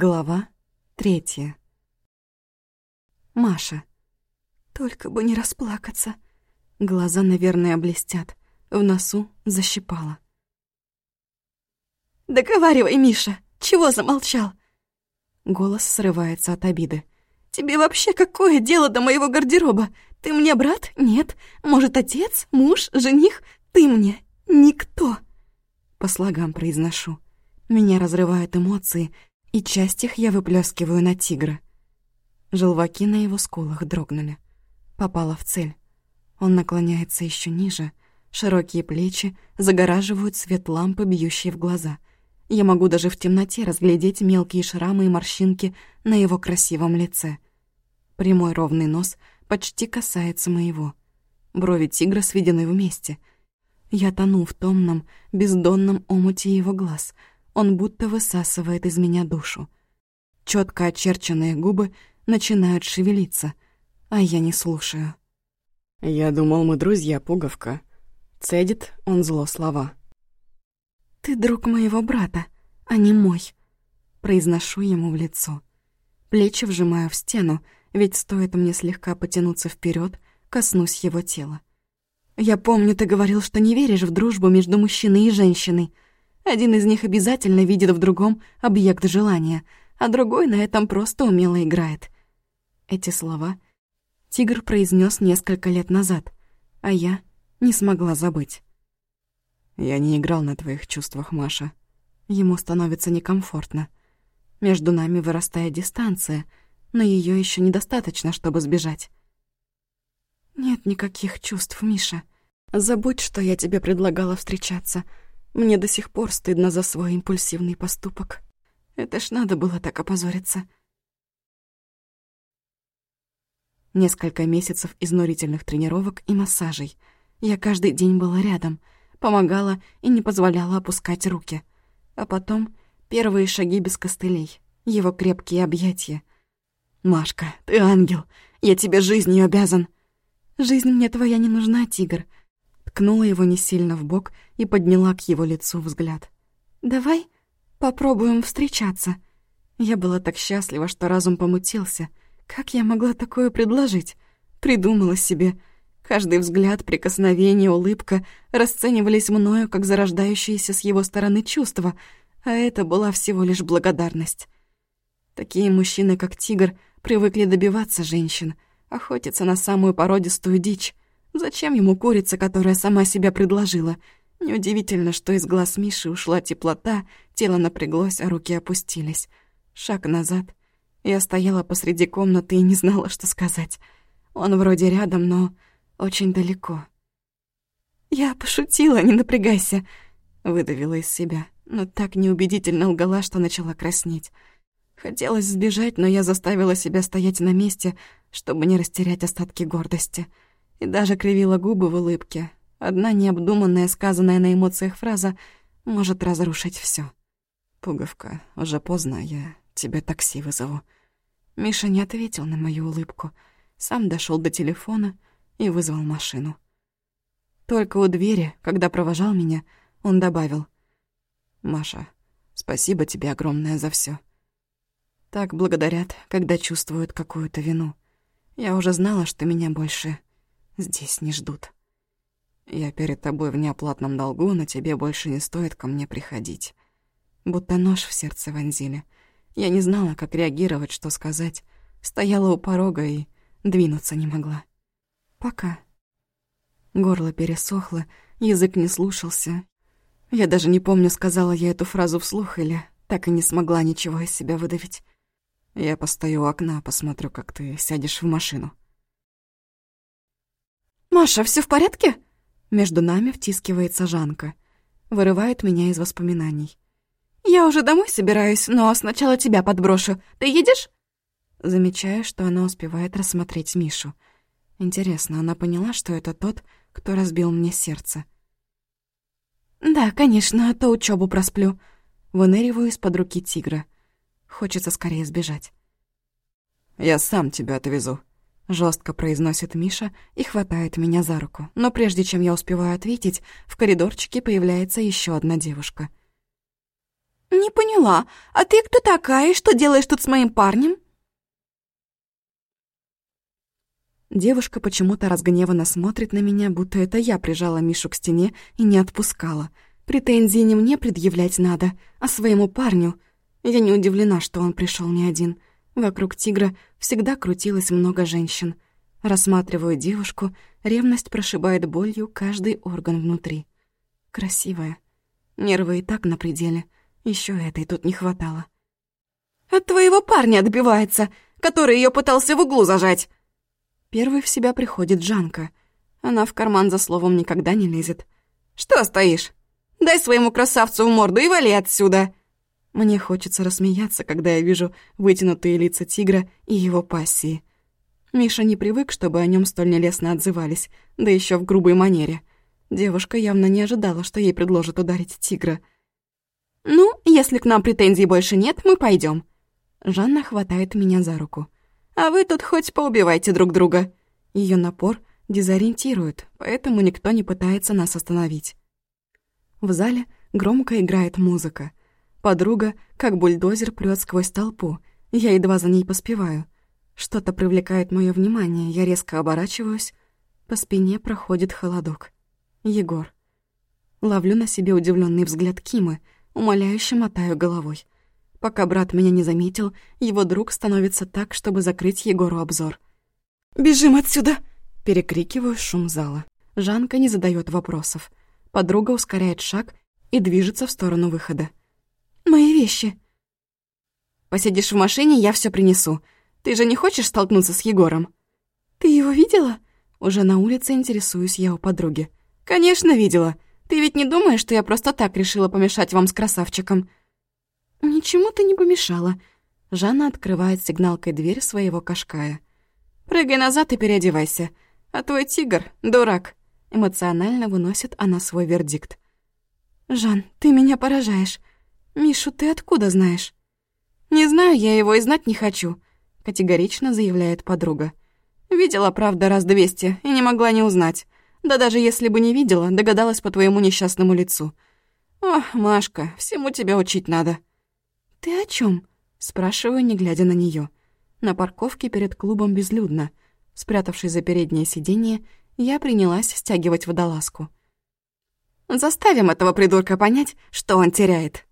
Глава третья. Маша. Только бы не расплакаться. Глаза, наверное, блестят. В носу защипало. «Договаривай, Миша! Чего замолчал?» Голос срывается от обиды. «Тебе вообще какое дело до моего гардероба? Ты мне брат? Нет. Может, отец, муж, жених? Ты мне никто!» По слогам произношу. Меня разрывают эмоции, и часть их я выплескиваю на тигра. Желваки на его скулах дрогнули. Попала в цель. Он наклоняется еще ниже. Широкие плечи загораживают свет лампы, бьющей в глаза. Я могу даже в темноте разглядеть мелкие шрамы и морщинки на его красивом лице. Прямой ровный нос почти касается моего. Брови тигра сведены вместе. Я тону в томном, бездонном омуте его глаз — он будто высасывает из меня душу. Четко очерченные губы начинают шевелиться, а я не слушаю. «Я думал, мы друзья, пуговка». Цедит он зло слова. «Ты друг моего брата, а не мой», — произношу ему в лицо. Плечи вжимаю в стену, ведь стоит мне слегка потянуться вперед, коснусь его тела. «Я помню, ты говорил, что не веришь в дружбу между мужчиной и женщиной», один из них обязательно видит в другом объект желания, а другой на этом просто умело играет. Эти слова тигр произнес несколько лет назад, а я не смогла забыть. «Я не играл на твоих чувствах, Маша». Ему становится некомфортно. Между нами вырастает дистанция, но ее еще недостаточно, чтобы сбежать. «Нет никаких чувств, Миша. Забудь, что я тебе предлагала встречаться», мне до сих пор стыдно за свой импульсивный поступок. Это ж надо было так опозориться. Несколько месяцев изнурительных тренировок и массажей. Я каждый день была рядом, помогала и не позволяла опускать руки. А потом первые шаги без костылей, его крепкие объятия. «Машка, ты ангел! Я тебе жизнью обязан!» «Жизнь мне твоя не нужна, тигр ткнула его не сильно в бок и подняла к его лицу взгляд. «Давай попробуем встречаться». Я была так счастлива, что разум помутился. Как я могла такое предложить? Придумала себе. Каждый взгляд, прикосновение, улыбка расценивались мною как зарождающиеся с его стороны чувства, а это была всего лишь благодарность. Такие мужчины, как тигр, привыкли добиваться женщин, охотиться на самую породистую дичь. Зачем ему курица, которая сама себя предложила? Неудивительно, что из глаз Миши ушла теплота, тело напряглось, а руки опустились. Шаг назад. Я стояла посреди комнаты и не знала, что сказать. Он вроде рядом, но очень далеко. «Я пошутила, не напрягайся», — выдавила из себя, но так неубедительно лгала, что начала краснеть. Хотелось сбежать, но я заставила себя стоять на месте, чтобы не растерять остатки гордости — и даже кривила губы в улыбке. Одна необдуманная, сказанная на эмоциях фраза может разрушить все. «Пуговка, уже поздно, я тебе такси вызову». Миша не ответил на мою улыбку. Сам дошел до телефона и вызвал машину. Только у двери, когда провожал меня, он добавил. «Маша, спасибо тебе огромное за все. Так благодарят, когда чувствуют какую-то вину. Я уже знала, что меня больше здесь не ждут. Я перед тобой в неоплатном долгу, но тебе больше не стоит ко мне приходить. Будто нож в сердце вонзили. Я не знала, как реагировать, что сказать. Стояла у порога и двинуться не могла. Пока. Горло пересохло, язык не слушался. Я даже не помню, сказала я эту фразу вслух или так и не смогла ничего из себя выдавить. Я постою у окна, посмотрю, как ты сядешь в машину. «Маша, все в порядке?» Между нами втискивается Жанка. Вырывает меня из воспоминаний. «Я уже домой собираюсь, но сначала тебя подброшу. Ты едешь?» Замечаю, что она успевает рассмотреть Мишу. Интересно, она поняла, что это тот, кто разбил мне сердце. «Да, конечно, а то учебу просплю». Выныриваю из-под руки тигра. Хочется скорее сбежать. «Я сам тебя отвезу», Жестко произносит Миша и хватает меня за руку. Но прежде чем я успеваю ответить, в коридорчике появляется еще одна девушка. «Не поняла. А ты кто такая? Что делаешь тут с моим парнем?» Девушка почему-то разгневанно смотрит на меня, будто это я прижала Мишу к стене и не отпускала. Претензии не мне предъявлять надо, а своему парню. Я не удивлена, что он пришел не один. Вокруг тигра всегда крутилось много женщин. Рассматриваю девушку, ревность прошибает болью каждый орган внутри. Красивая. Нервы и так на пределе. Еще этой тут не хватало. «От твоего парня отбивается, который ее пытался в углу зажать!» Первой в себя приходит Жанка. Она в карман за словом никогда не лезет. «Что стоишь? Дай своему красавцу в морду и вали отсюда!» Мне хочется рассмеяться, когда я вижу вытянутые лица тигра и его пассии. Миша не привык, чтобы о нем столь нелестно отзывались, да еще в грубой манере. Девушка явно не ожидала, что ей предложат ударить тигра. «Ну, если к нам претензий больше нет, мы пойдем. Жанна хватает меня за руку. А вы тут хоть поубивайте друг друга. Ее напор дезориентирует, поэтому никто не пытается нас остановить. В зале громко играет музыка. Подруга, как бульдозер, прёт сквозь толпу. Я едва за ней поспеваю. Что-то привлекает мое внимание, я резко оборачиваюсь. По спине проходит холодок. Егор. Ловлю на себе удивленный взгляд Кимы, умоляюще мотаю головой. Пока брат меня не заметил, его друг становится так, чтобы закрыть Егору обзор. «Бежим отсюда!» Перекрикиваю шум зала. Жанка не задает вопросов. Подруга ускоряет шаг и движется в сторону выхода. «Мои вещи!» «Посидишь в машине, я все принесу. Ты же не хочешь столкнуться с Егором?» «Ты его видела?» Уже на улице интересуюсь я у подруги. «Конечно, видела. Ты ведь не думаешь, что я просто так решила помешать вам с красавчиком?» «Ничему ты не помешала». Жанна открывает сигналкой дверь своего кашкая. «Прыгай назад и переодевайся. А твой тигр — дурак». Эмоционально выносит она свой вердикт. «Жан, ты меня поражаешь. Мишу ты откуда знаешь?» «Не знаю, я его и знать не хочу», — категорично заявляет подруга. «Видела, правда, раз двести и не могла не узнать. Да даже если бы не видела, догадалась по твоему несчастному лицу. Ох, Машка, всему тебя учить надо». «Ты о чем? спрашиваю, не глядя на нее. На парковке перед клубом безлюдно. Спрятавшись за переднее сиденье, я принялась стягивать водолазку. «Заставим этого придурка понять, что он теряет».